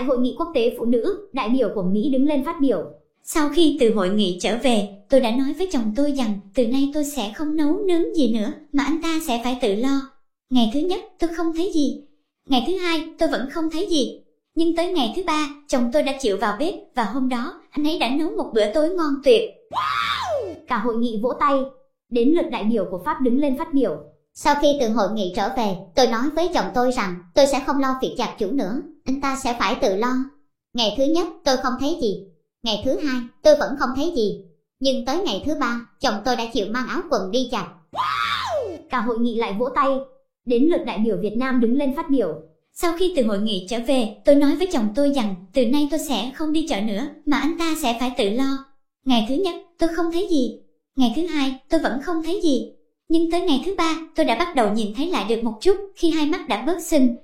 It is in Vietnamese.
Tại hội nghị quốc tế phụ nữ, đại biểu của Mỹ đứng lên phát biểu. Sau khi từ hội nghị trở về, tôi đã nói với chồng tôi rằng từ nay tôi sẽ không nấu nướng gì nữa, mà anh ta sẽ phải tự lo. Ngày thứ nhất, tôi không thấy gì. Ngày thứ hai, tôi vẫn không thấy gì. Nhưng tới ngày thứ ba, chồng tôi đã chịu vào bếp và hôm đó, anh ấy đã nấu một bữa tối ngon tuyệt. Cả hội nghị vỗ tay. Đến lượt đại biểu của Pháp đứng lên phát biểu. Sau khi từ hội nghị trở về, tôi nói với chồng tôi rằng tôi sẽ không lo việc giặt chủ nữa, anh ta sẽ phải tự lo. Ngày thứ nhất, tôi không thấy gì. Ngày thứ hai, tôi vẫn không thấy gì. Nhưng tới ngày thứ ba, chồng tôi đã chịu mang áo quần đi giặt. Cả hội nghị lại vỗ tay. Đến lượt đại biểu Việt Nam đứng lên phát biểu. Sau khi từ hội nghị trở về, tôi nói với chồng tôi rằng từ nay tôi sẽ không đi chợ nữa, mà anh ta sẽ phải tự lo. Ngày thứ nhất, tôi không thấy gì. Ngày thứ hai, tôi vẫn không thấy gì. Nhưng tới ngày thứ ba, tôi đã bắt đầu nhìn thấy lại được một chút khi hai mắt đã bớt sưng.